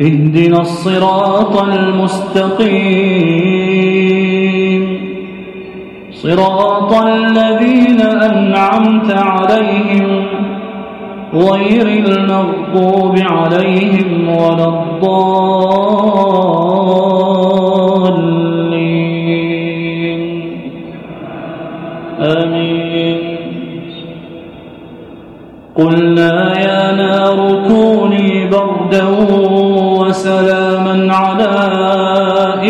اهدنا الصراط المستقيم. صراط الذين أنعمت عليهم غير المغضوب عليهم ولا الضالين. آمين. قلنا يا نار كوني بردا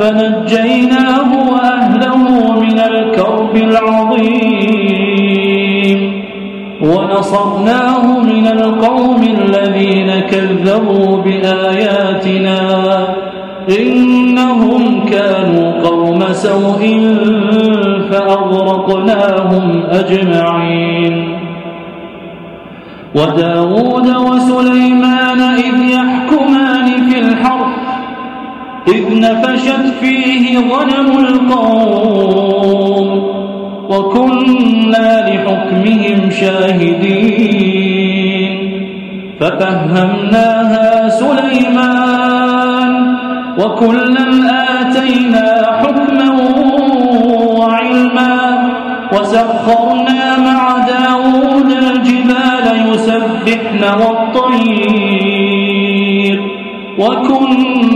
فنجيناه وأهله من الكرب العظيم. ونصرناه من القوم الذين كذبوا بآياتنا. إنهم كانوا قوم سوء فأغرقناهم أجمعين. وداود وسليمان إذ يحكمان في الحرث إذ نفشت فيه ظلم القوم وكنا لحكمهم شاهدين ففهمناها سليمان وكلا آتينا حكما وعلما وسخرنا مع داود الجبال يسبحن والطير وكنا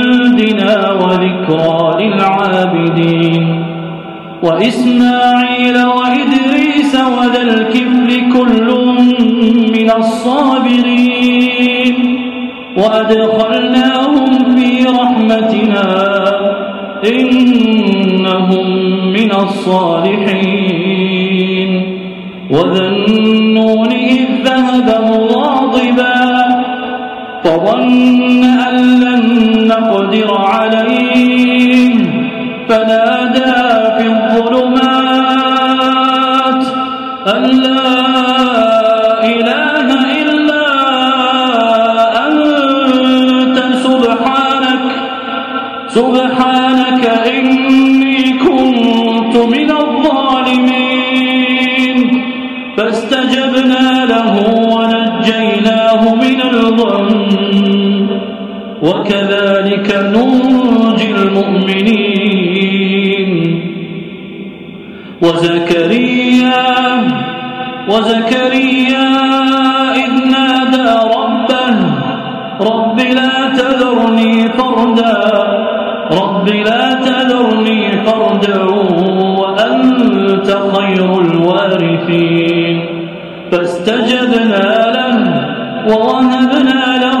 وذكرى للعابدين وإسماعيل وإدريس وذا الكفل كل من الصابرين وأدخلناهم في رحمتنا إنهم من الصالحين وذا النون إذ ذهب فظن أن لن نقدر عليه فنادى في الظلمات أن وكذلك ننجي المؤمنين. وزكريا وزكريا إذ نادى ربه رب لا تذرني فردا رب لا تذرني فردا وأنت خير الوارثين. فاستجبنا له ووهبنا له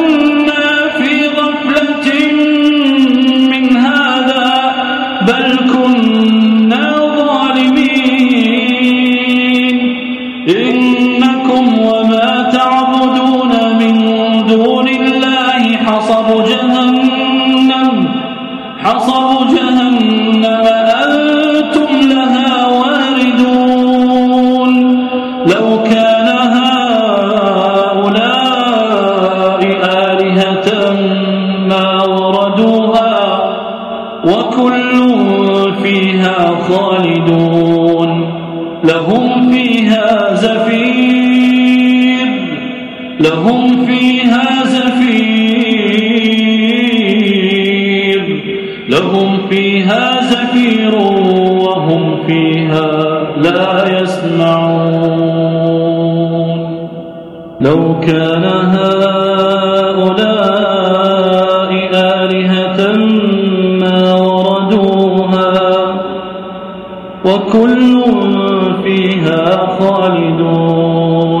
لهم فيها زفير لهم فيها زفير وهم فيها لا يسمعون. لو كان هؤلاء آلهة ما وردوها وكل فيها خالدون.